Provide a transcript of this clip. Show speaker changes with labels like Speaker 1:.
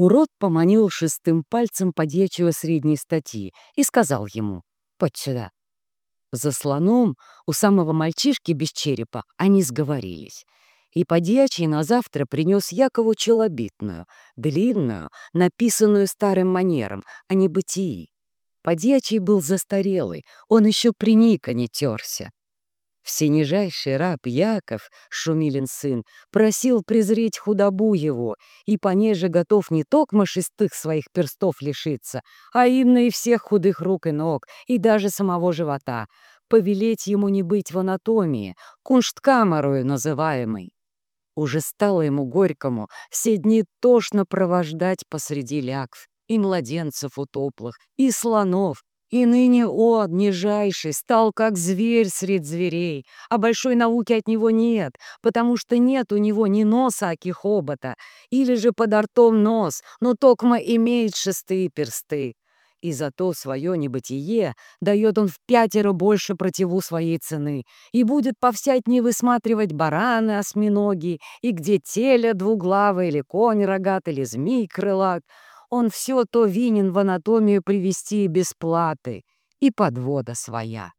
Speaker 1: Урод поманил шестым пальцем подьячего средней статьи и сказал ему «Подь сюда». За слоном у самого мальчишки без черепа они сговорились. И подьячий на завтра принес Якову челобитную, длинную, написанную старым манером, а не бытии. Подьячий был застарелый, он еще при Ника не терся. Всенижайший раб Яков, Шумилин сын, просил презреть худобу его, и понеже готов не токмо шестых своих перстов лишиться, а именно и всех худых рук и ног, и даже самого живота, повелеть ему не быть в анатомии, куншткамерою называемой. Уже стало ему горькому все дни тошно провождать посреди лягв, и младенцев утоплых, и слонов, и ныне он, нижайший, стал как зверь средь зверей, а большой науки от него нет, потому что нет у него ни носа, аки хобота, или же под ртом нос, но токма имеет шестые персты. И зато свое небытие дает он в пятеро больше противу своей цены и будет повсядь высматривать бараны осьминоги, и где теля двуглавый, или конь рогат, или змей крылат, он все то винен в анатомию привести без платы, и подвода своя.